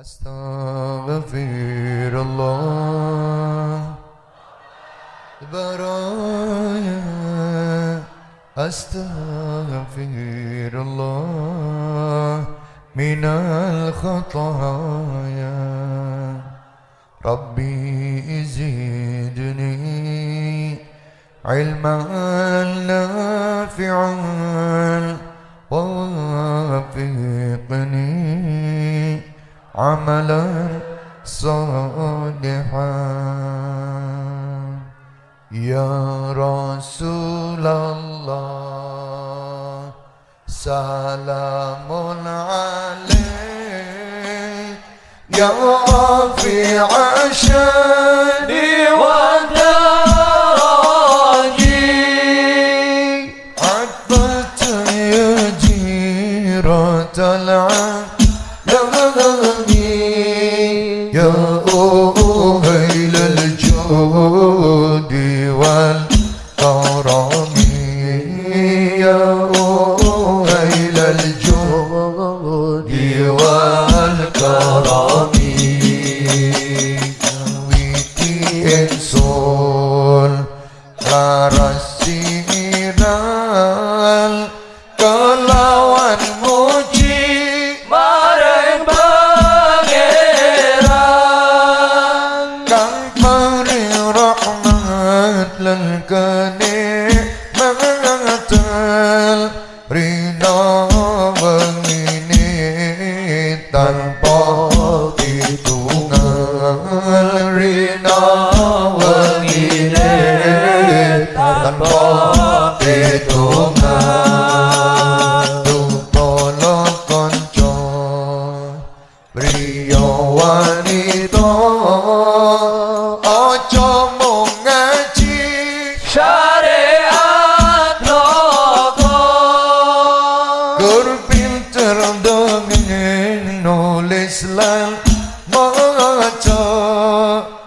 أستغفر الله. البرايا أستغفر الله. من الخطايا. ربي زدني علما نافعا. ووفقني عملا صالحا. يا رسول الله سلام عليك. يا رفيع شاني يا أهيل الجود والكرم. يا أهيل الجود والكرم. ويتي انسول Karasiral الرحمن الرحمن للكنين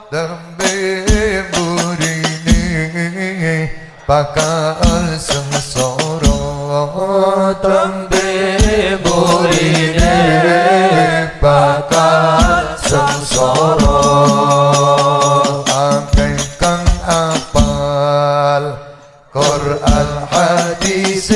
Dembe burine bakal sengsara Dembe burine bakal sengsara Akeh kang apal Quran hadis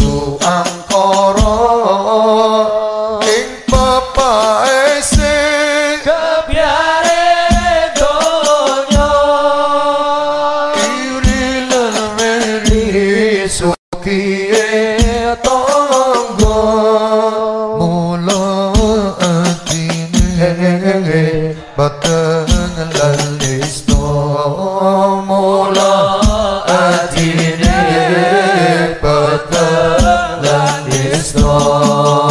Christos.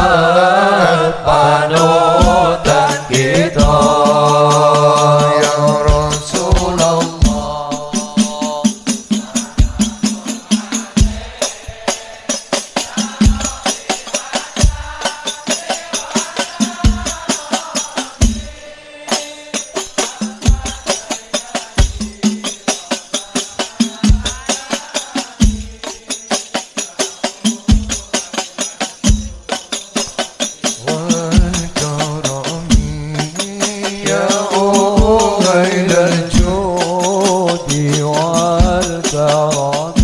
我